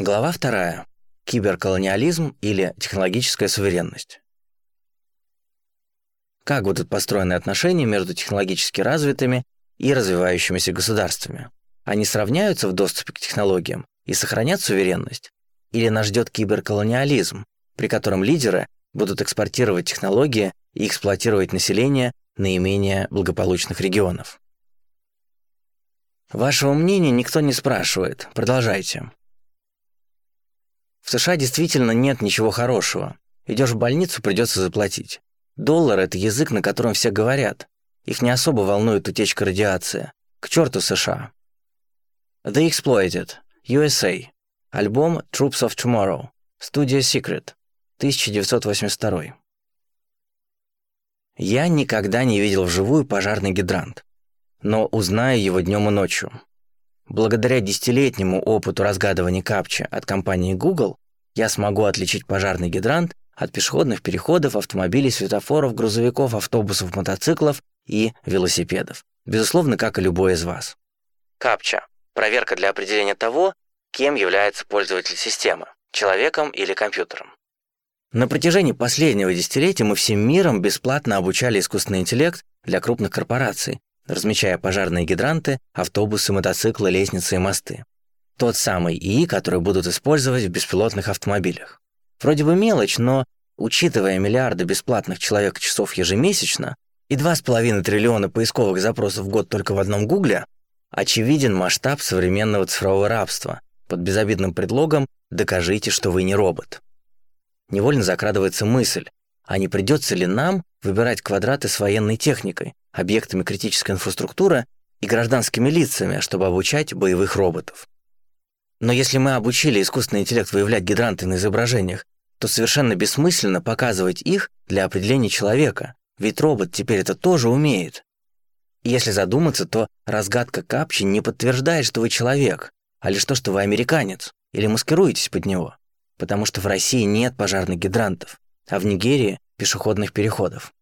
Глава вторая. Киберколониализм или технологическая суверенность. Как будут построены отношения между технологически развитыми и развивающимися государствами? Они сравняются в доступе к технологиям и сохранят суверенность? Или нас ждет киберколониализм, при котором лидеры будут экспортировать технологии и эксплуатировать население наименее благополучных регионов? Вашего мнения никто не спрашивает. Продолжайте. В США действительно нет ничего хорошего. Идешь в больницу, придется заплатить. Доллар – это язык, на котором все говорят. Их не особо волнует утечка радиации. К черту США. The Exploited, USA. Альбом Troops of Tomorrow. Студия Secret. 1982. Я никогда не видел вживую пожарный гидрант, но узнаю его днем и ночью. Благодаря десятилетнему опыту разгадывания капча от компании Google я смогу отличить пожарный гидрант от пешеходных переходов, автомобилей, светофоров, грузовиков, автобусов, мотоциклов и велосипедов. Безусловно, как и любой из вас. Капча – проверка для определения того, кем является пользователь системы – человеком или компьютером. На протяжении последнего десятилетия мы всем миром бесплатно обучали искусственный интеллект для крупных корпораций, размечая пожарные гидранты, автобусы, мотоциклы, лестницы и мосты. Тот самый ИИ, который будут использовать в беспилотных автомобилях. Вроде бы мелочь, но, учитывая миллиарды бесплатных человек-часов ежемесячно и 2,5 триллиона поисковых запросов в год только в одном Гугле, очевиден масштаб современного цифрового рабства под безобидным предлогом «докажите, что вы не робот». Невольно закрадывается мысль, а не придется ли нам выбирать квадраты с военной техникой, объектами критической инфраструктуры и гражданскими лицами, чтобы обучать боевых роботов. Но если мы обучили искусственный интеллект выявлять гидранты на изображениях, то совершенно бессмысленно показывать их для определения человека, ведь робот теперь это тоже умеет. Если задуматься, то разгадка капчи не подтверждает, что вы человек, а лишь то, что вы американец, или маскируетесь под него, потому что в России нет пожарных гидрантов, а в Нигерии – пешеходных переходов.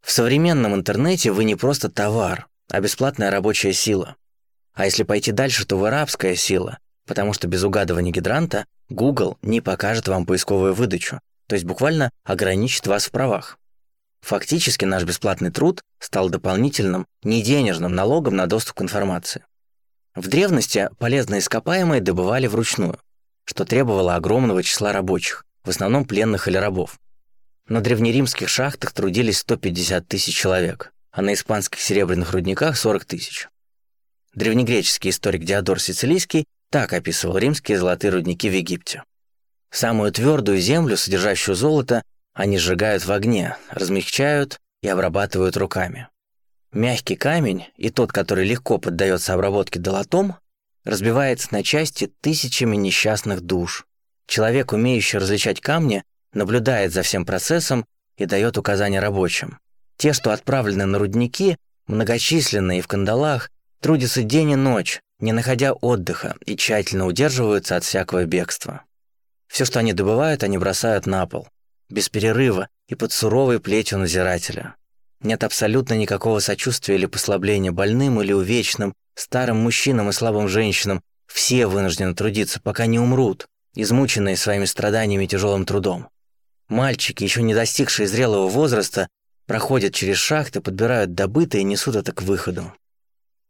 В современном интернете вы не просто товар, а бесплатная рабочая сила. А если пойти дальше, то вы рабская сила, потому что без угадывания гидранта Google не покажет вам поисковую выдачу, то есть буквально ограничит вас в правах. Фактически наш бесплатный труд стал дополнительным неденежным налогом на доступ к информации. В древности полезные ископаемые добывали вручную, что требовало огромного числа рабочих, в основном пленных или рабов. На древнеримских шахтах трудились 150 тысяч человек, а на испанских серебряных рудниках 40 тысяч. Древнегреческий историк Диодор Сицилийский так описывал римские золотые рудники в Египте. Самую твердую землю, содержащую золото, они сжигают в огне, размягчают и обрабатывают руками. Мягкий камень и тот, который легко поддается обработке долотом, разбивается на части тысячами несчастных душ. Человек, умеющий различать камни, наблюдает за всем процессом и дает указания рабочим. Те, что отправлены на рудники, многочисленные и в кандалах, трудятся день и ночь, не находя отдыха и тщательно удерживаются от всякого бегства. Все, что они добывают, они бросают на пол, без перерыва и под суровой плетью надзирателя. Нет абсолютно никакого сочувствия или послабления больным или увечным, старым мужчинам и слабым женщинам. Все вынуждены трудиться, пока не умрут, измученные своими страданиями и тяжелым трудом. Мальчики, еще не достигшие зрелого возраста, проходят через шахты, подбирают добытое и несут это к выходу.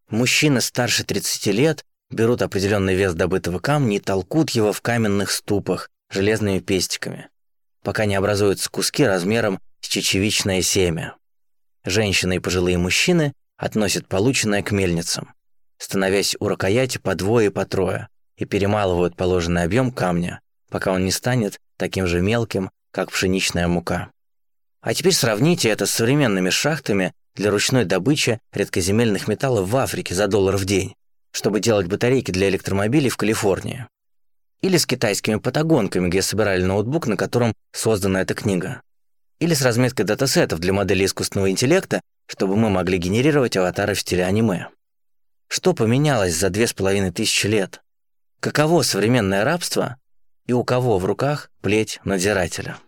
Мужчины старше 30 лет берут определенный вес добытого камня и толкут его в каменных ступах железными пестиками, пока не образуются куски размером с чечевичное семя. Женщины и пожилые мужчины относят полученное к мельницам, становясь у рукояти по двое и по трое, и перемалывают положенный объем камня, пока он не станет таким же мелким, как пшеничная мука. А теперь сравните это с современными шахтами для ручной добычи редкоземельных металлов в Африке за доллар в день, чтобы делать батарейки для электромобилей в Калифорнии. Или с китайскими патагонками, где собирали ноутбук, на котором создана эта книга. Или с разметкой датасетов для моделей искусственного интеллекта, чтобы мы могли генерировать аватары в стиле аниме. Что поменялось за две с половиной тысячи лет? Каково современное рабство и у кого в руках плеть надзирателя?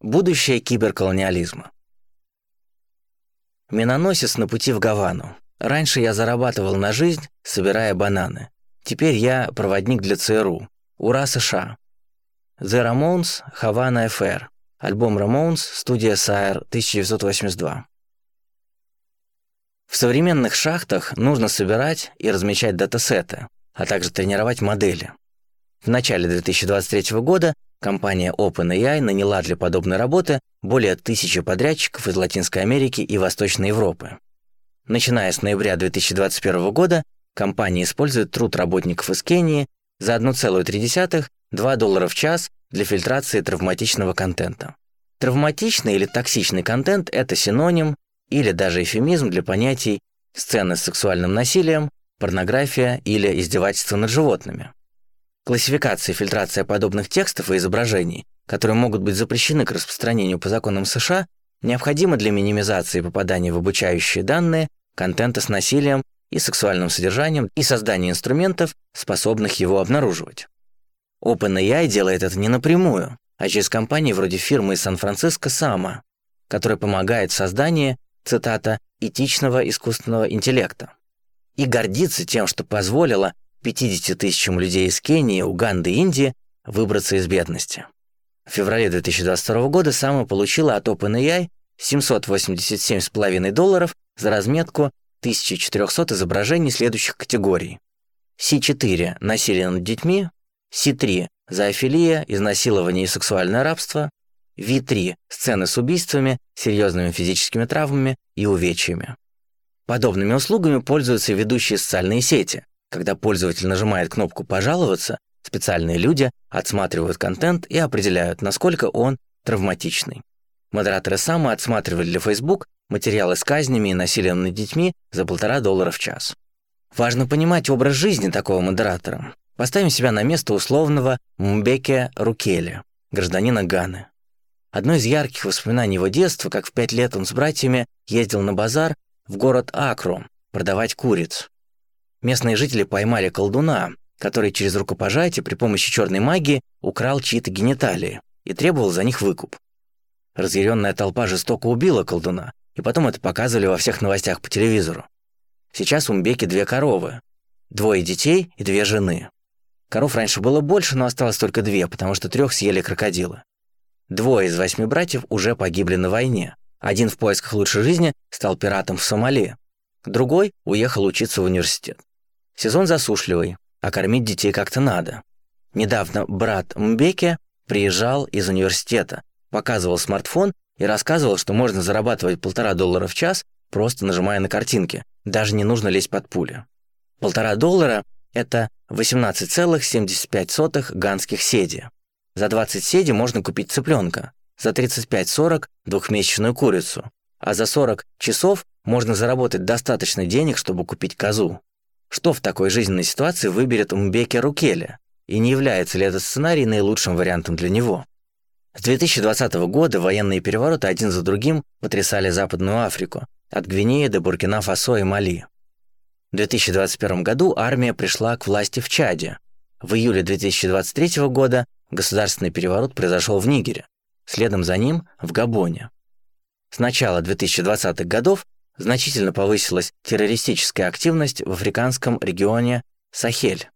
Будущее киберколониализма. Миноносец на пути в Гавану. Раньше я зарабатывал на жизнь, собирая бананы. Теперь я проводник для ЦРУ. Ура, США. The Ramones, Havana Affair. Альбом Ramones, студия Sire, 1982. В современных шахтах нужно собирать и размечать датасеты, а также тренировать модели. В начале 2023 года компания OpenAI наняла для подобной работы более тысячи подрядчиков из Латинской Америки и Восточной Европы. Начиная с ноября 2021 года компания использует труд работников из Кении за 1,3-2 доллара в час для фильтрации травматичного контента. Травматичный или токсичный контент – это синоним или даже эфемизм для понятий сцены с сексуальным насилием, порнография или издевательство над животными. Классификация и фильтрация подобных текстов и изображений, которые могут быть запрещены к распространению по законам США, необходима для минимизации попадания в обучающие данные контента с насилием и сексуальным содержанием и создания инструментов, способных его обнаруживать. OpenAI делает это не напрямую, а через компании вроде фирмы из Сан-Франциско Сама, которая помогает в создании цитата, «этичного искусственного интеллекта». И гордится тем, что позволила 50 тысячам людей из Кении, Уганды и Индии выбраться из бедности. В феврале 2022 года Сама получила от OpenAI 787,5 долларов за разметку 1400 изображений следующих категорий. C4 – насилие над детьми, C3 – зоофилия, изнасилование и сексуальное рабство, V3 – сцены с убийствами, серьезными физическими травмами и увечьями. Подобными услугами пользуются ведущие социальные сети. Когда пользователь нажимает кнопку «Пожаловаться», специальные люди отсматривают контент и определяют, насколько он травматичный. Модераторы сами отсматривали для Facebook материалы с казнями и насилием над детьми за полтора доллара в час. Важно понимать образ жизни такого модератора. Поставим себя на место условного Мбеке Рукеля, гражданина Ганы. Одно из ярких воспоминаний его детства, как в пять лет он с братьями ездил на базар в город Акру продавать куриц. Местные жители поймали колдуна, который через рукопожатие при помощи черной магии украл чьи-то гениталии и требовал за них выкуп. Разъяренная толпа жестоко убила колдуна, и потом это показывали во всех новостях по телевизору. Сейчас у Мбеки две коровы, двое детей и две жены. Коров раньше было больше, но осталось только две, потому что трех съели крокодилы. Двое из восьми братьев уже погибли на войне. Один в поисках лучшей жизни стал пиратом в Сомали. Другой уехал учиться в университет. Сезон засушливый, а кормить детей как-то надо. Недавно брат Мбеке приезжал из университета, показывал смартфон и рассказывал, что можно зарабатывать полтора доллара в час, просто нажимая на картинки. Даже не нужно лезть под пули. Полтора доллара – это 18,75 ганских седи. За 20 седи можно купить цыпленка, за 35-40 – двухмесячную курицу, а за 40 часов можно заработать достаточно денег, чтобы купить козу. Что в такой жизненной ситуации выберет Умбеке Рукеле? И не является ли этот сценарий наилучшим вариантом для него? С 2020 года военные перевороты один за другим потрясали Западную Африку, от Гвинеи до Буркина-Фасо и Мали. В 2021 году армия пришла к власти в Чаде. В июле 2023 года Государственный переворот произошел в Нигере, следом за ним – в Габоне. С начала 2020-х годов значительно повысилась террористическая активность в африканском регионе Сахель.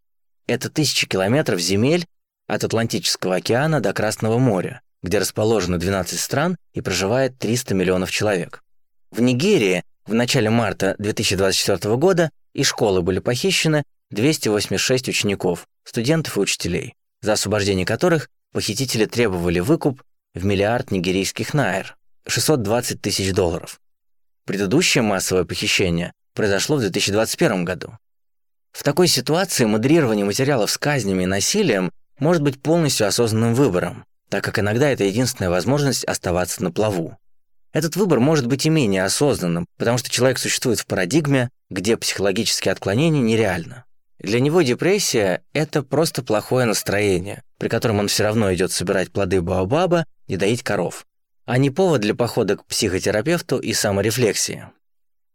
Это тысячи километров земель от Атлантического океана до Красного моря, где расположено 12 стран и проживает 300 миллионов человек. В Нигерии в начале марта 2024 года из школы были похищены 286 учеников, студентов и учителей за освобождение которых похитители требовали выкуп в миллиард нигерийских найр, 620 тысяч долларов. Предыдущее массовое похищение произошло в 2021 году. В такой ситуации модерирование материалов с казнями и насилием может быть полностью осознанным выбором, так как иногда это единственная возможность оставаться на плаву. Этот выбор может быть и менее осознанным, потому что человек существует в парадигме, где психологические отклонения нереальны. Для него депрессия – это просто плохое настроение, при котором он все равно идет собирать плоды Баобаба и доить коров, а не повод для похода к психотерапевту и саморефлексии.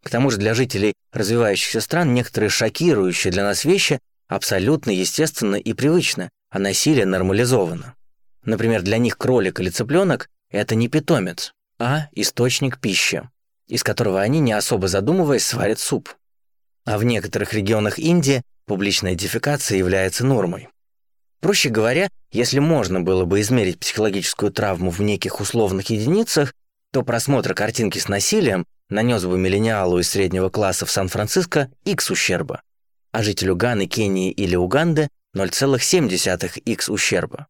К тому же для жителей развивающихся стран некоторые шокирующие для нас вещи абсолютно естественны и привычны, а насилие нормализовано. Например, для них кролик или цыпленок – это не питомец, а источник пищи, из которого они, не особо задумываясь, сварят суп. А в некоторых регионах Индии публичная дефекация является нормой. Проще говоря, если можно было бы измерить психологическую травму в неких условных единицах, то просмотр картинки с насилием нанес бы миллениалу из среднего класса в Сан-Франциско X ущерба, а жителю Ганы, Кении или Уганды 0,7 X ущерба.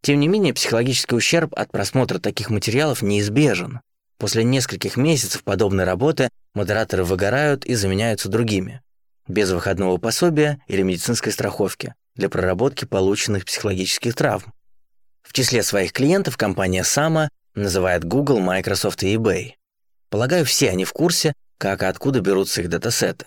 Тем не менее, психологический ущерб от просмотра таких материалов неизбежен. После нескольких месяцев подобной работы модераторы выгорают и заменяются другими, без выходного пособия или медицинской страховки для проработки полученных психологических травм. В числе своих клиентов компания Sama называет Google, Microsoft и eBay. Полагаю, все они в курсе, как и откуда берутся их датасеты.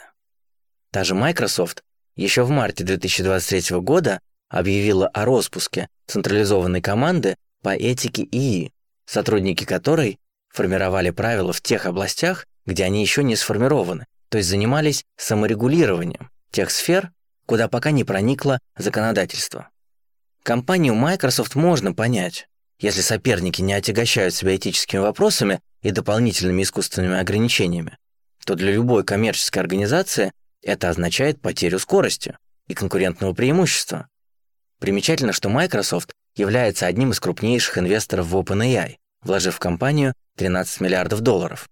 Та же Microsoft еще в марте 2023 года объявила о распуске централизованной команды по этике ИИ, сотрудники которой формировали правила в тех областях, где они еще не сформированы, то есть занимались саморегулированием тех сфер, куда пока не проникло законодательство. Компанию Microsoft можно понять, если соперники не отягощают себя этическими вопросами и дополнительными искусственными ограничениями, то для любой коммерческой организации это означает потерю скорости и конкурентного преимущества. Примечательно, что Microsoft является одним из крупнейших инвесторов в OpenAI, вложив в компанию 13 миллиардов долларов.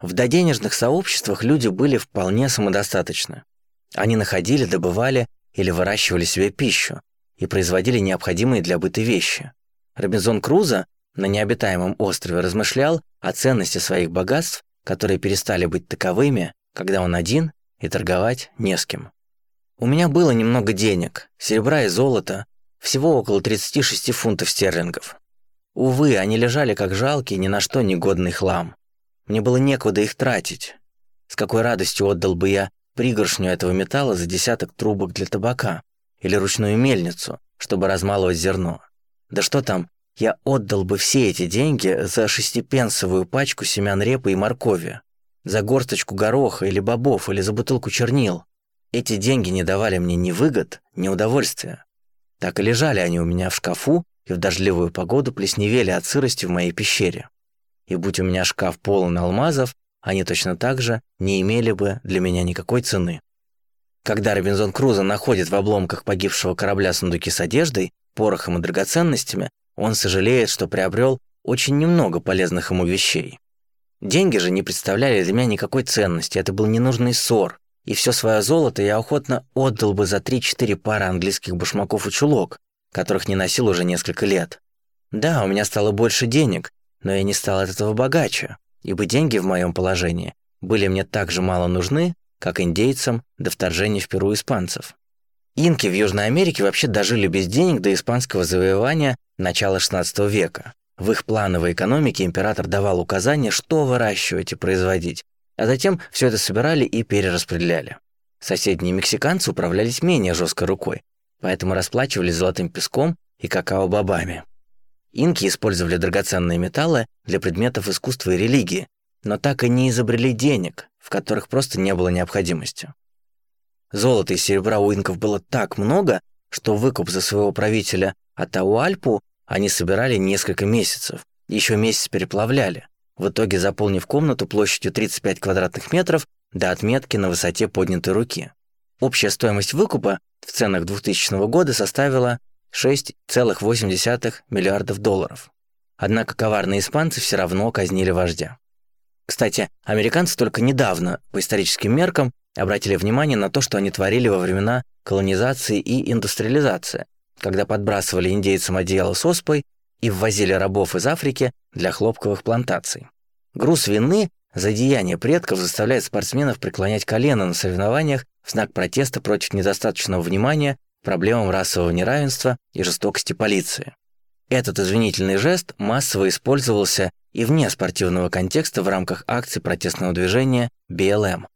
В доденежных сообществах люди были вполне самодостаточны. Они находили, добывали или выращивали себе пищу и производили необходимые для быта вещи. Робинзон Крузо на необитаемом острове размышлял о ценности своих богатств, которые перестали быть таковыми, когда он один и торговать не с кем. У меня было немного денег, серебра и золота, всего около 36 фунтов стерлингов. Увы, они лежали как жалкий, ни на что негодный хлам. Мне было некуда их тратить. С какой радостью отдал бы я пригоршню этого металла за десяток трубок для табака или ручную мельницу, чтобы размалывать зерно. Да что там, я отдал бы все эти деньги за шестипенсовую пачку семян репы и моркови, за горсточку гороха или бобов, или за бутылку чернил. Эти деньги не давали мне ни выгод, ни удовольствия. Так и лежали они у меня в шкафу и в дождливую погоду плесневели от сырости в моей пещере. И будь у меня шкаф полон алмазов, они точно так же не имели бы для меня никакой цены. Когда Робинзон Крузо находит в обломках погибшего корабля сундуки с одеждой, порохом и драгоценностями, он сожалеет, что приобрел очень немного полезных ему вещей. Деньги же не представляли для меня никакой ценности, это был ненужный ссор, и все свое золото я охотно отдал бы за 3-4 пары английских башмаков и чулок, которых не носил уже несколько лет. Да, у меня стало больше денег, но я не стал от этого богаче, ибо деньги в моем положении были мне так же мало нужны, как индейцам до вторжения в Перу испанцев. Инки в Южной Америке вообще дожили без денег до испанского завоевания начала XVI века. В их плановой экономике император давал указания, что выращивать и производить, а затем все это собирали и перераспределяли. Соседние мексиканцы управлялись менее жесткой рукой, поэтому расплачивались золотым песком и какао-бобами. Инки использовали драгоценные металлы для предметов искусства и религии, но так и не изобрели денег, в которых просто не было необходимости. Золота и серебра у инков было так много, что выкуп за своего правителя Атауальпу они собирали несколько месяцев, еще месяц переплавляли, в итоге заполнив комнату площадью 35 квадратных метров до отметки на высоте поднятой руки. Общая стоимость выкупа в ценах 2000 года составила 6,8 миллиардов долларов. Однако коварные испанцы все равно казнили вождя. Кстати, американцы только недавно, по историческим меркам, обратили внимание на то, что они творили во времена колонизации и индустриализации, когда подбрасывали индейцам одеяло с оспой и ввозили рабов из Африки для хлопковых плантаций. Груз вины за деяния предков заставляет спортсменов преклонять колено на соревнованиях в знак протеста против недостаточного внимания проблемам расового неравенства и жестокости полиции. Этот извинительный жест массово использовался и вне спортивного контекста в рамках акций протестного движения BLM.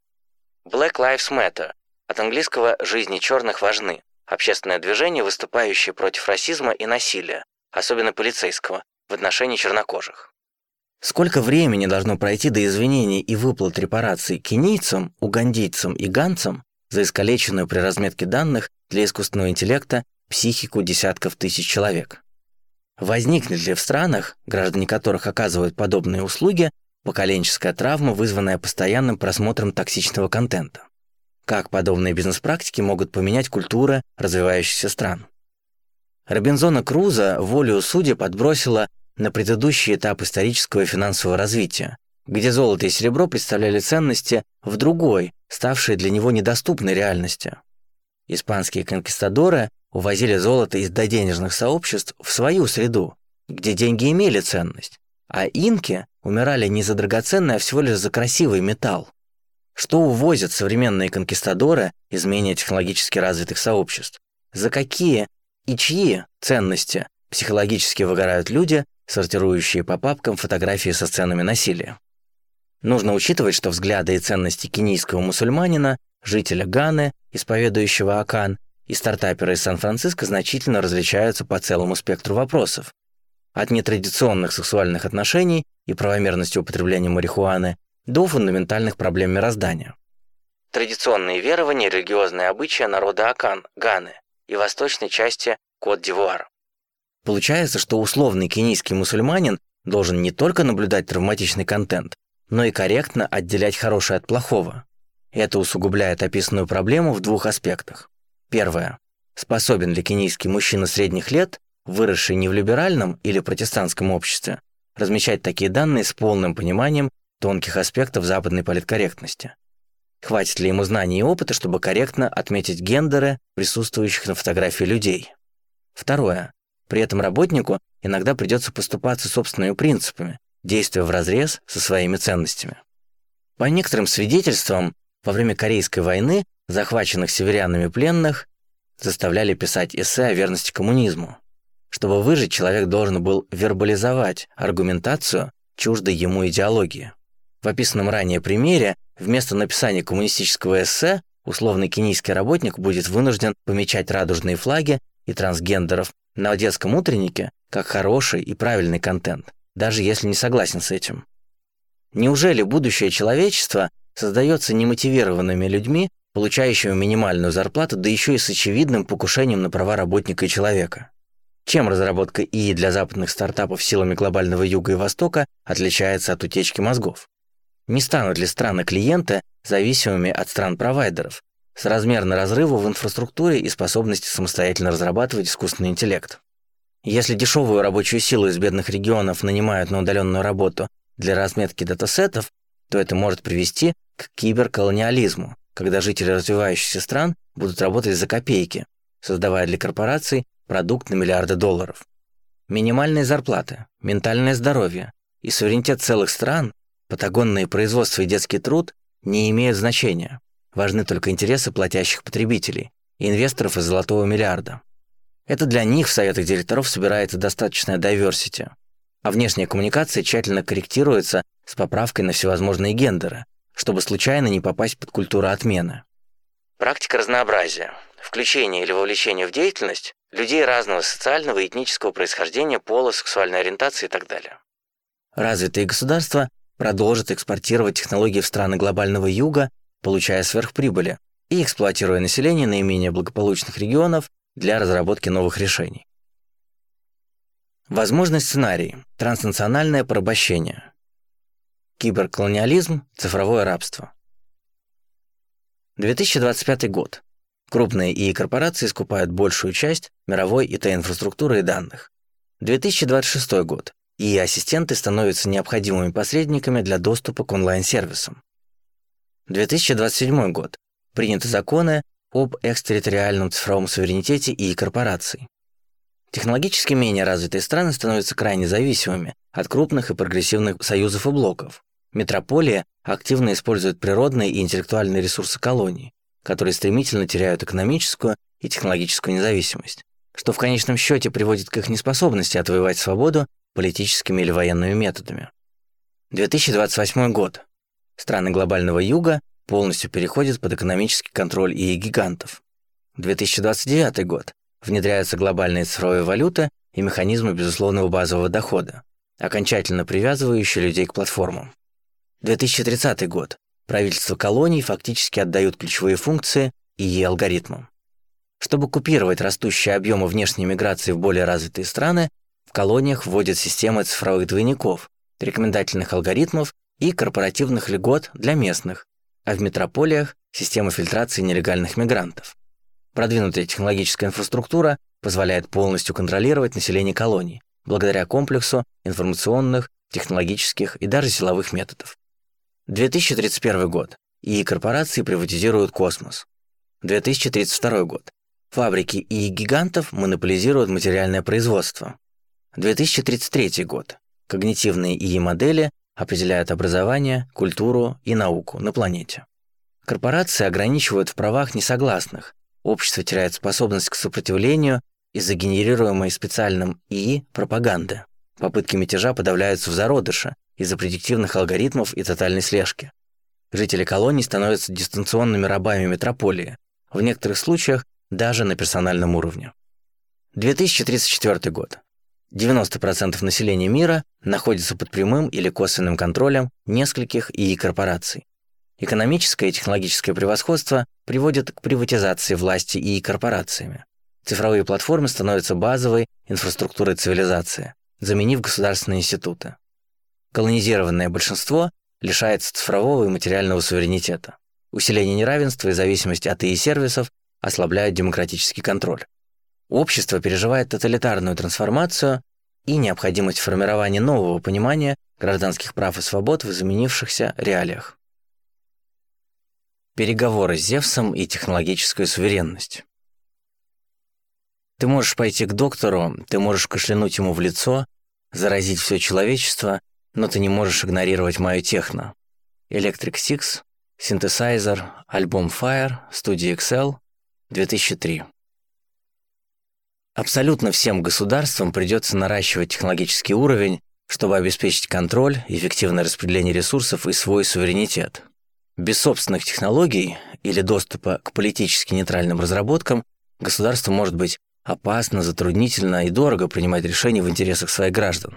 Black Lives Matter, от английского «жизни черных важны», общественное движение, выступающее против расизма и насилия, особенно полицейского, в отношении чернокожих. Сколько времени должно пройти до извинений и выплат репараций кенийцам, угандийцам и ганцам за искалеченную при разметке данных для искусственного интеллекта психику десятков тысяч человек? Возникнет ли в странах, граждане которых оказывают подобные услуги, поколенческая травма, вызванная постоянным просмотром токсичного контента? как подобные бизнес-практики могут поменять культуры развивающихся стран. Робинзона Круза волю судеб подбросила на предыдущий этап исторического и финансового развития, где золото и серебро представляли ценности в другой, ставшей для него недоступной реальности. Испанские конкистадоры увозили золото из доденежных сообществ в свою среду, где деньги имели ценность, а инки умирали не за драгоценный, а всего лишь за красивый металл. Что увозят современные конкистадоры из менее технологически развитых сообществ? За какие и чьи ценности психологически выгорают люди, сортирующие по папкам фотографии со сценами насилия? Нужно учитывать, что взгляды и ценности кенийского мусульманина, жителя Ганы, исповедующего Акан, и стартапера из Сан-Франциско значительно различаются по целому спектру вопросов. От нетрадиционных сексуальных отношений и правомерности употребления марихуаны до фундаментальных проблем мироздания. Традиционные верования и религиозные обычаи народа Акан, Ганы и восточной части Кот-д'Ивуар. Получается, что условный кенийский мусульманин должен не только наблюдать травматичный контент, но и корректно отделять хорошее от плохого. Это усугубляет описанную проблему в двух аспектах. Первое. Способен ли кенийский мужчина средних лет, выросший не в либеральном или протестантском обществе, размещать такие данные с полным пониманием тонких аспектов западной политкорректности? Хватит ли ему знаний и опыта, чтобы корректно отметить гендеры присутствующих на фотографии людей? Второе. При этом работнику иногда придется поступаться собственными принципами, действуя вразрез со своими ценностями. По некоторым свидетельствам, во время Корейской войны захваченных северянами пленных заставляли писать эссе о верности коммунизму. Чтобы выжить, человек должен был вербализовать аргументацию чуждой ему идеологии. В описанном ранее примере вместо написания коммунистического эссе условный кенийский работник будет вынужден помечать радужные флаги и трансгендеров на детском утреннике как хороший и правильный контент даже если не согласен с этим. Неужели будущее человечества создается немотивированными людьми, получающими минимальную зарплату, да еще и с очевидным покушением на права работника и человека? Чем разработка ИИ для западных стартапов силами глобального юга и востока отличается от утечки мозгов? Не станут ли страны-клиенты зависимыми от стран-провайдеров с размерно разрыва в инфраструктуре и способности самостоятельно разрабатывать искусственный интеллект? Если дешевую рабочую силу из бедных регионов нанимают на удаленную работу для разметки датасетов, то это может привести к киберколониализму, когда жители развивающихся стран будут работать за копейки, создавая для корпораций продукт на миллиарды долларов. Минимальные зарплаты, ментальное здоровье и суверенитет целых стран, патагонное производство и детский труд не имеют значения. Важны только интересы платящих потребителей и инвесторов из золотого миллиарда. Это для них в советах директоров собирается достаточная diversity, а внешняя коммуникация тщательно корректируется с поправкой на всевозможные гендеры, чтобы случайно не попасть под культуру отмены. Практика разнообразия, включение или вовлечение в деятельность людей разного социального и этнического происхождения, пола, сексуальной ориентации и так далее. Развитые государства продолжат экспортировать технологии в страны глобального юга, получая сверхприбыли, и эксплуатируя население наименее благополучных регионов для разработки новых решений. Возможный сценарий – транснациональное порабощение. Киберколониализм, цифровое рабство. 2025 год. Крупные ИИ-корпорации скупают большую часть мировой ИТ-инфраструктуры и данных. 2026 год. ИИ-ассистенты становятся необходимыми посредниками для доступа к онлайн-сервисам. 2027 год. Приняты законы об экстерриториальном цифровом суверенитете и корпораций. Технологически менее развитые страны становятся крайне зависимыми от крупных и прогрессивных союзов и блоков. Метрополия активно использует природные и интеллектуальные ресурсы колоний, которые стремительно теряют экономическую и технологическую независимость, что в конечном счете приводит к их неспособности отвоевать свободу политическими или военными методами. 2028 год. Страны глобального юга полностью переходит под экономический контроль ИИ гигантов. 2029 год. Внедряются глобальные цифровые валюты и механизмы безусловного базового дохода, окончательно привязывающие людей к платформам. 2030 год. Правительства колоний фактически отдают ключевые функции ИИ-алгоритмам. Чтобы купировать растущие объемы внешней миграции в более развитые страны, в колониях вводят системы цифровых двойников, рекомендательных алгоритмов и корпоративных льгот для местных, а в метрополиях система фильтрации нелегальных мигрантов. Продвинутая технологическая инфраструктура позволяет полностью контролировать население колоний благодаря комплексу информационных, технологических и даже силовых методов. 2031 год. ИИ корпорации приватизируют космос. 2032 год. Фабрики ИИ гигантов монополизируют материальное производство. 2033 год. Когнитивные ИИ-модели определяют образование, культуру и науку на планете. Корпорации ограничивают в правах несогласных, общество теряет способность к сопротивлению из-за генерируемой специальным ИИ пропаганды. Попытки мятежа подавляются в зародыше из-за предиктивных алгоритмов и тотальной слежки. Жители колоний становятся дистанционными рабами метрополии, в некоторых случаях даже на персональном уровне. 2034 год. 90% населения мира находится под прямым или косвенным контролем нескольких ИИ-корпораций. Экономическое и технологическое превосходство приводит к приватизации власти ИИ-корпорациями. Цифровые платформы становятся базовой инфраструктурой цивилизации, заменив государственные институты. Колонизированное большинство лишается цифрового и материального суверенитета. Усиление неравенства и зависимость от ИИ-сервисов ослабляют демократический контроль. Общество переживает тоталитарную трансформацию и необходимость формирования нового понимания гражданских прав и свобод в изменившихся реалиях. Переговоры с Зевсом и технологическая суверенность. Ты можешь пойти к доктору, ты можешь кашлянуть ему в лицо, заразить все человечество, но ты не можешь игнорировать мою техно. Electric Six, Synthesizer, альбом Fire, студия Excel, 2003. Абсолютно всем государствам придется наращивать технологический уровень, чтобы обеспечить контроль, эффективное распределение ресурсов и свой суверенитет. Без собственных технологий или доступа к политически нейтральным разработкам государство может быть опасно, затруднительно и дорого принимать решения в интересах своих граждан.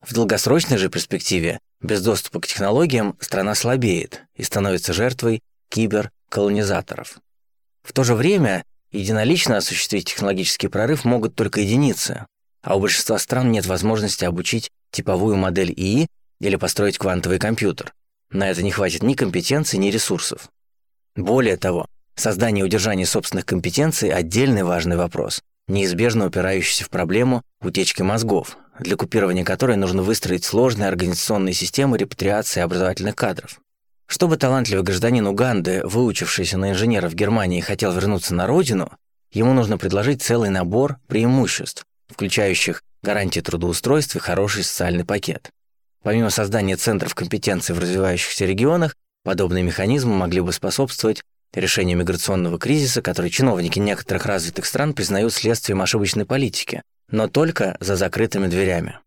В долгосрочной же перспективе без доступа к технологиям страна слабеет и становится жертвой киберколонизаторов. В то же время единолично осуществить технологический прорыв могут только единицы, а у большинства стран нет возможности обучить типовую модель ИИ или построить квантовый компьютер. На это не хватит ни компетенций, ни ресурсов. Более того, Создание и удержание собственных компетенций – отдельный важный вопрос, неизбежно упирающийся в проблему утечки мозгов, для купирования которой нужно выстроить сложные организационные системы репатриации образовательных кадров. Чтобы талантливый гражданин Уганды, выучившийся на инженера в Германии, хотел вернуться на родину, ему нужно предложить целый набор преимуществ, включающих гарантии трудоустройства и хороший социальный пакет. Помимо создания центров компетенции в развивающихся регионах, подобные механизмы могли бы способствовать решению миграционного кризиса, который чиновники некоторых развитых стран признают следствием ошибочной политики, но только за закрытыми дверями.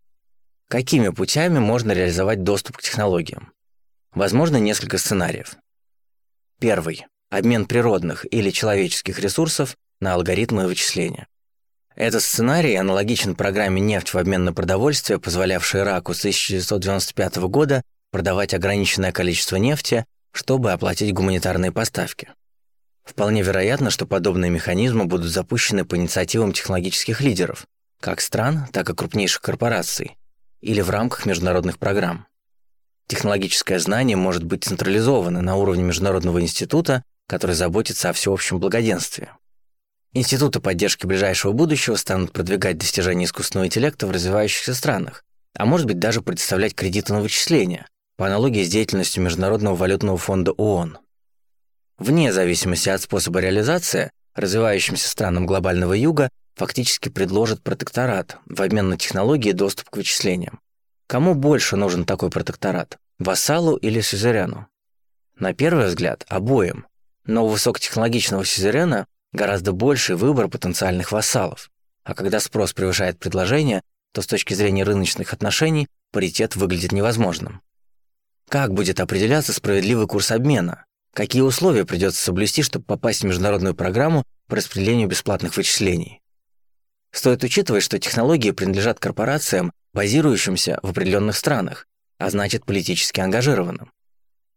Какими путями можно реализовать доступ к технологиям? Возможно, несколько сценариев. Первый – обмен природных или человеческих ресурсов на алгоритмы вычисления. Этот сценарий аналогичен программе «Нефть в обмен на продовольствие», позволявшей Ираку с 1995 года продавать ограниченное количество нефти, чтобы оплатить гуманитарные поставки. Вполне вероятно, что подобные механизмы будут запущены по инициативам технологических лидеров, как стран, так и крупнейших корпораций, или в рамках международных программ. Технологическое знание может быть централизовано на уровне Международного института, который заботится о всеобщем благоденствии. Институты поддержки ближайшего будущего станут продвигать достижения искусственного интеллекта в развивающихся странах, а может быть даже предоставлять кредиты на вычисления, по аналогии с деятельностью Международного валютного фонда ООН. Вне зависимости от способа реализации, развивающимся странам глобального юга фактически предложат протекторат в обмен на технологии доступ к вычислениям. Кому больше нужен такой протекторат – вассалу или сюзерену? На первый взгляд, обоим. Но у высокотехнологичного сюзерена гораздо больший выбор потенциальных вассалов. А когда спрос превышает предложение, то с точки зрения рыночных отношений паритет выглядит невозможным. Как будет определяться справедливый курс обмена? Какие условия придется соблюсти, чтобы попасть в международную программу по распределению бесплатных вычислений? Стоит учитывать, что технологии принадлежат корпорациям, базирующимся в определенных странах, а значит политически ангажированным.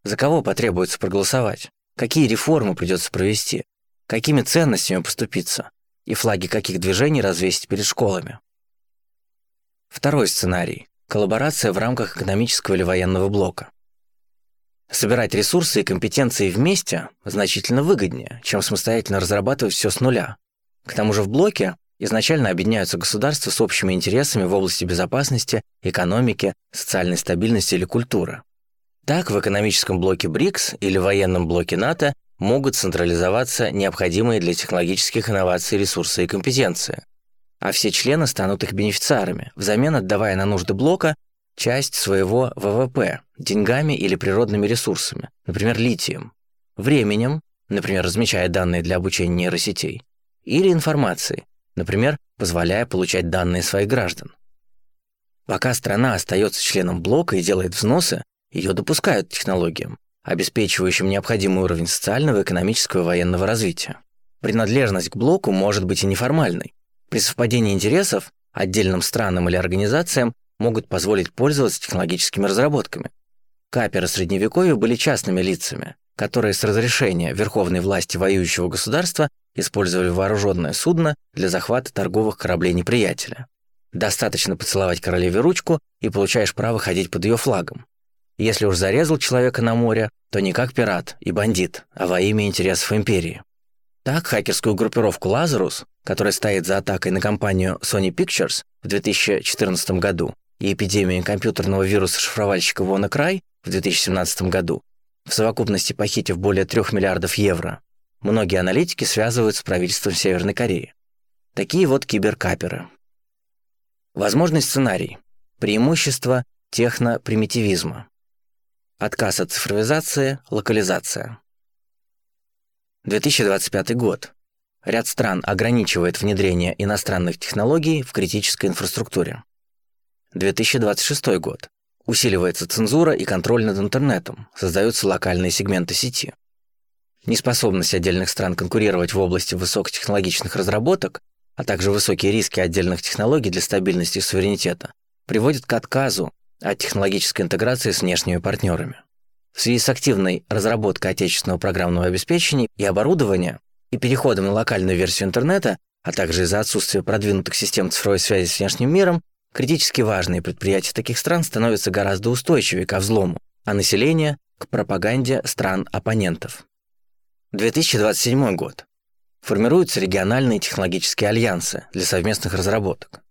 За кого потребуется проголосовать? Какие реформы придется провести? Какими ценностями поступиться? И флаги каких движений развесить перед школами? Второй сценарий – коллаборация в рамках экономического или военного блока. Собирать ресурсы и компетенции вместе значительно выгоднее, чем самостоятельно разрабатывать все с нуля. К тому же в блоке изначально объединяются государства с общими интересами в области безопасности, экономики, социальной стабильности или культуры. Так, в экономическом блоке БРИКС или военном блоке НАТО могут централизоваться необходимые для технологических инноваций ресурсы и компетенции, а все члены станут их бенефициарами, взамен отдавая на нужды блока часть своего ВВП деньгами или природными ресурсами, например, литием, временем, например, размещая данные для обучения нейросетей, или информацией, например, позволяя получать данные своих граждан. Пока страна остается членом блока и делает взносы, ее допускают технологиям, обеспечивающим необходимый уровень социального, экономического и военного развития. Принадлежность к блоку может быть и неформальной. При совпадении интересов отдельным странам или организациям могут позволить пользоваться технологическими разработками. Каперы Средневековья были частными лицами, которые с разрешения верховной власти воюющего государства использовали вооруженное судно для захвата торговых кораблей неприятеля. Достаточно поцеловать королеве ручку и получаешь право ходить под ее флагом. Если уж зарезал человека на море, то не как пират и бандит, а во имя интересов империи. Так, хакерскую группировку «Лазарус», которая стоит за атакой на компанию Sony Pictures в 2014 году и эпидемией компьютерного вируса шифровальщика WannaCry в 2017 году, в совокупности похитив более 3 миллиардов евро, многие аналитики связывают с правительством Северной Кореи. Такие вот киберкаперы. Возможный сценарий. Преимущество технопримитивизма. Отказ от цифровизации, локализация. 2025 год. Ряд стран ограничивает внедрение иностранных технологий в критической инфраструктуре. 2026 год. Усиливается цензура и контроль над интернетом, создаются локальные сегменты сети. Неспособность отдельных стран конкурировать в области высокотехнологичных разработок, а также высокие риски отдельных технологий для стабильности и суверенитета, приводит к отказу от технологической интеграции с внешними партнерами. В связи с активной разработкой отечественного программного обеспечения и оборудования и переходом на локальную версию интернета, а также из-за отсутствия продвинутых систем цифровой связи с внешним миром, критически важные предприятия таких стран становятся гораздо устойчивее ко взлому, а население – к пропаганде стран-оппонентов. 2027 год. Формируются региональные технологические альянсы для совместных разработок.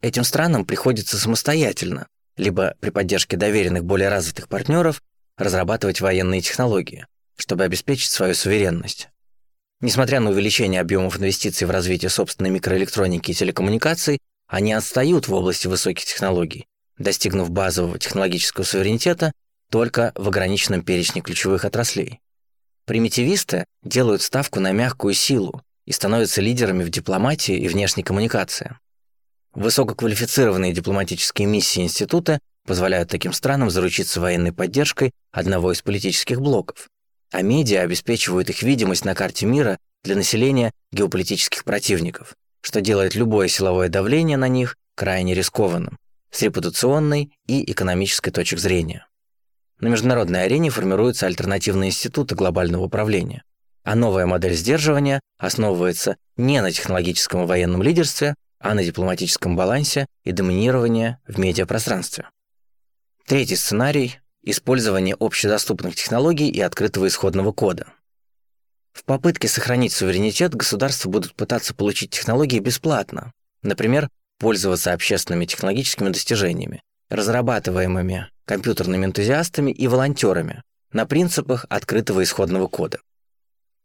Этим странам приходится самостоятельно либо при поддержке доверенных более развитых партнеров разрабатывать военные технологии, чтобы обеспечить свою суверенность. Несмотря на увеличение объемов инвестиций в развитие собственной микроэлектроники и телекоммуникаций, они отстают в области высоких технологий, достигнув базового технологического суверенитета только в ограниченном перечне ключевых отраслей. Примитивисты делают ставку на мягкую силу и становятся лидерами в дипломатии и внешней коммуникации. Высококвалифицированные дипломатические миссии института позволяют таким странам заручиться военной поддержкой одного из политических блоков, а медиа обеспечивают их видимость на карте мира для населения геополитических противников, что делает любое силовое давление на них крайне рискованным с репутационной и экономической точек зрения. На международной арене формируются альтернативные институты глобального управления, а новая модель сдерживания основывается не на технологическом и военном лидерстве, а на дипломатическом балансе и доминировании в медиапространстве. Третий сценарий – использование общедоступных технологий и открытого исходного кода. В попытке сохранить суверенитет государства будут пытаться получить технологии бесплатно, например, пользоваться общественными технологическими достижениями, разрабатываемыми компьютерными энтузиастами и волонтерами на принципах открытого исходного кода.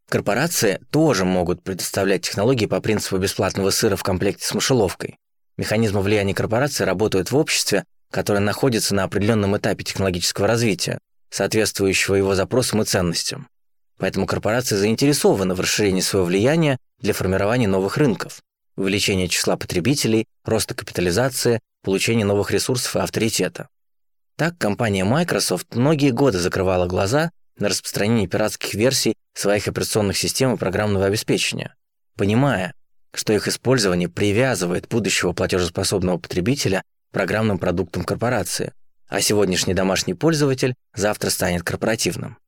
Корпорации тоже могут предоставлять технологии по принципу бесплатного сыра в комплекте с мышеловкой. Механизмы влияния корпорации работают в обществе, которое находится на определенном этапе технологического развития, соответствующего его запросам и ценностям. Поэтому корпорации заинтересованы в расширении своего влияния для формирования новых рынков, увеличения числа потребителей, роста капитализации, получения новых ресурсов и авторитета. Так компания Microsoft многие годы закрывала глаза на распространение пиратских версий своих операционных систем и программного обеспечения, понимая, что их использование привязывает будущего платежеспособного потребителя к программным продуктам корпорации, а сегодняшний домашний пользователь завтра станет корпоративным.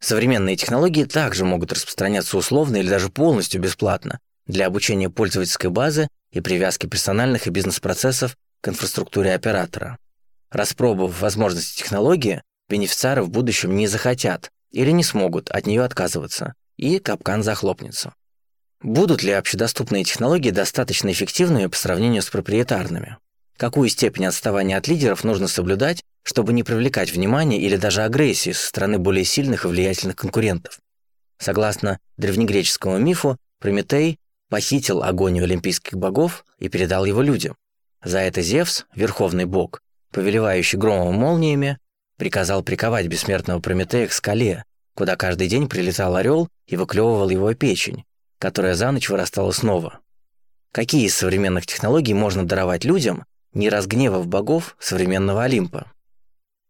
Современные технологии также могут распространяться условно или даже полностью бесплатно для обучения пользовательской базы и привязки персональных и бизнес-процессов к инфраструктуре оператора. Распробовав возможности технологии, бенефициары в будущем не захотят или не смогут от нее отказываться, и капкан захлопнется. Будут ли общедоступные технологии достаточно эффективными по сравнению с проприетарными? Какую степень отставания от лидеров нужно соблюдать, чтобы не привлекать внимание или даже агрессии со стороны более сильных и влиятельных конкурентов? Согласно древнегреческому мифу, Прометей похитил огонь у олимпийских богов и передал его людям. За это Зевс, верховный бог, повелевающий громом молниями, приказал приковать бессмертного Прометея к скале, куда каждый день прилетал орел и выклевывал его печень, которая за ночь вырастала снова. Какие из современных технологий можно даровать людям, не разгневав богов современного Олимпа.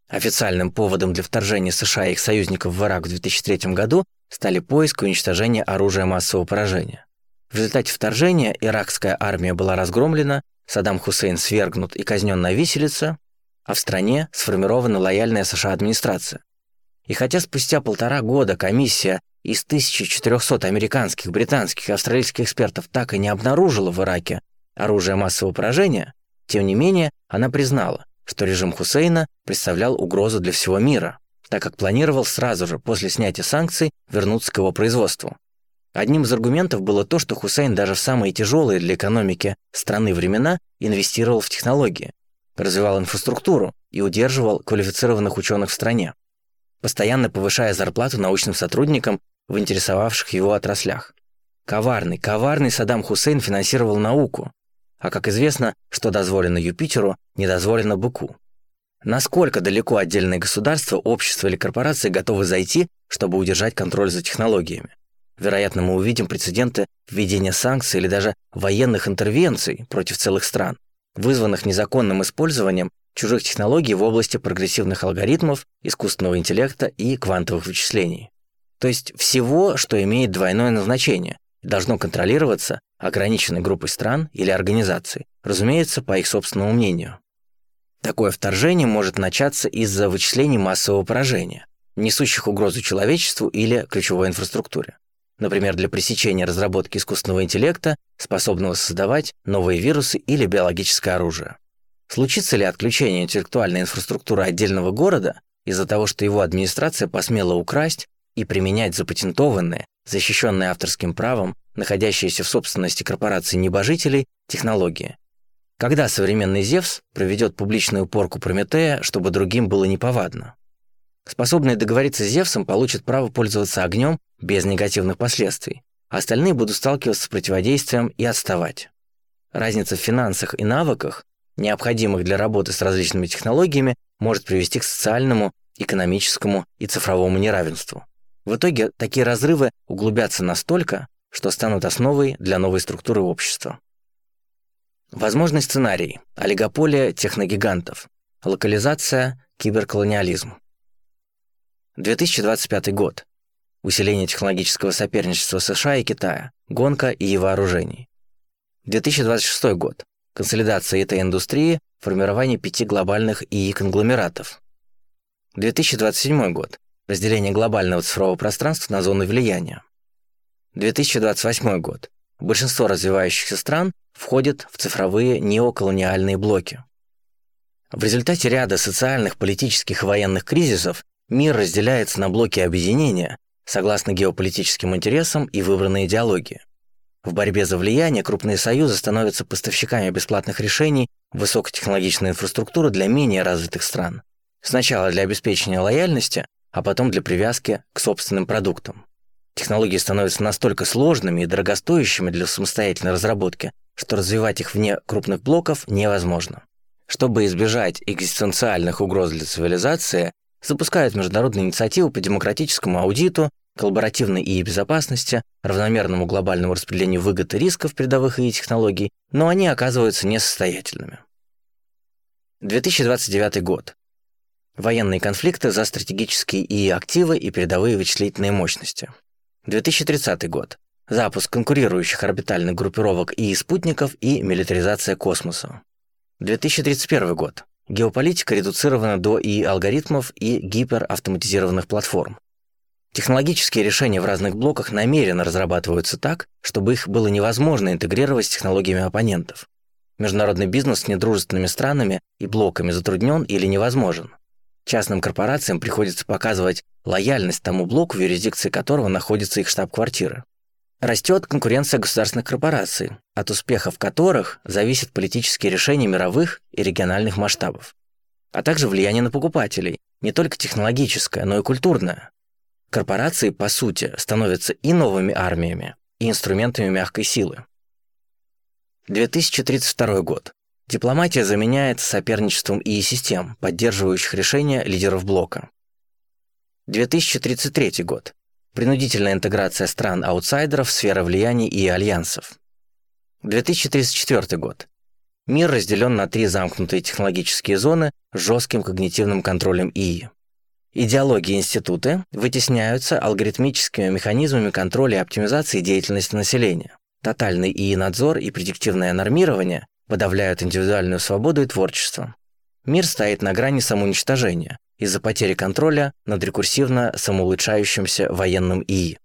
Официальным поводом для вторжения США и их союзников в Ирак в 2003 году стали поиск и уничтожение оружия массового поражения. В результате вторжения иракская армия была разгромлена, Саддам Хусейн свергнут и казнен на виселице, а в стране сформирована лояльная США администрация. И хотя спустя полтора года комиссия из 1400 американских, британских и австралийских экспертов так и не обнаружила в Ираке оружие массового поражения, тем не менее, она признала, что режим Хусейна представлял угрозу для всего мира, так как планировал сразу же после снятия санкций вернуться к его производству. Одним из аргументов было то, что Хусейн даже в самые тяжелые для экономики страны времена инвестировал в технологии, развивал инфраструктуру и удерживал квалифицированных ученых в стране, постоянно повышая зарплату научным сотрудникам в интересовавших его отраслях. Коварный, коварный Саддам Хусейн финансировал науку, а как известно, что дозволено Юпитеру, не дозволено быку. Насколько далеко отдельные государства, общества или корпорации готовы зайти, чтобы удержать контроль за технологиями? Вероятно, мы увидим прецеденты введения санкций или даже военных интервенций против целых стран, вызванных незаконным использованием чужих технологий в области прогрессивных алгоритмов, искусственного интеллекта и квантовых вычислений. То есть всего, что имеет двойное назначение, должно контролироваться ограниченной группой стран или организаций, разумеется, по их собственному мнению. Такое вторжение может начаться из-за вычислений массового поражения, несущих угрозу человечеству или ключевой инфраструктуре. Например, для пресечения разработки искусственного интеллекта, способного создавать новые вирусы или биологическое оружие. Случится ли отключение интеллектуальной инфраструктуры отдельного города из-за того, что его администрация посмела украсть и применять запатентованные, защищенные авторским правом, находящиеся в собственности корпораций небожителей, технологии. Когда современный Зевс проведет публичную порку Прометея, чтобы другим было неповадно? Способные договориться с Зевсом получат право пользоваться огнем без негативных последствий, а остальные будут сталкиваться с противодействием и отставать. Разница в финансах и навыках, необходимых для работы с различными технологиями, может привести к социальному, экономическому и цифровому неравенству. В итоге такие разрывы углубятся настолько, что станут основой для новой структуры общества. Возможный сценарий – олигополия техногигантов, локализация, киберколониализм. 2025 год. Усиление технологического соперничества США и Китая, гонка и вооружений. 2026 год. Консолидация этой индустрии, формирование пяти глобальных ИИ-конгломератов. 2027 год разделение глобального цифрового пространства на зоны влияния. 2028 год. Большинство развивающихся стран входят в цифровые неоколониальные блоки. В результате ряда социальных, политических и военных кризисов мир разделяется на блоки объединения согласно геополитическим интересам и выбранной идеологии. В борьбе за влияние крупные союзы становятся поставщиками бесплатных решений высокотехнологичной инфраструктуры для менее развитых стран. Сначала для обеспечения лояльности, а потом для привязки к собственным продуктам. Технологии становятся настолько сложными и дорогостоящими для самостоятельной разработки, что развивать их вне крупных блоков невозможно. Чтобы избежать экзистенциальных угроз для цивилизации, запускают международные инициативы по демократическому аудиту, коллаборативной и безопасности, равномерному глобальному распределению выгод и рисков передовых и технологий, но они оказываются несостоятельными. 2029 год. Военные конфликты за стратегические и активы и передовые вычислительные мощности. 2030 год. Запуск конкурирующих орбитальных группировок и спутников и милитаризация космоса. 2031 год. Геополитика редуцирована до и алгоритмов и гиперавтоматизированных платформ. Технологические решения в разных блоках намеренно разрабатываются так, чтобы их было невозможно интегрировать с технологиями оппонентов. Международный бизнес с недружественными странами и блоками затруднен или невозможен. Частным корпорациям приходится показывать лояльность тому блоку, в юрисдикции которого находится их штаб-квартира. Растет конкуренция государственных корпораций, от успехов которых зависят политические решения мировых и региональных масштабов, а также влияние на покупателей, не только технологическое, но и культурное. Корпорации, по сути, становятся и новыми армиями, и инструментами мягкой силы. 2032 год. Дипломатия заменяется соперничеством и систем, поддерживающих решения лидеров блока. 2033 год. Принудительная интеграция стран-аутсайдеров в сферы влияний и альянсов. 2034 год. Мир разделен на три замкнутые технологические зоны с жестким когнитивным контролем ИИ. Идеологии институты вытесняются алгоритмическими механизмами контроля и оптимизации деятельности населения. Тотальный ИИ-надзор и предиктивное нормирование подавляют индивидуальную свободу и творчество. Мир стоит на грани самоуничтожения, из-за потери контроля над рекурсивно самоулучшающимся военным ИИ.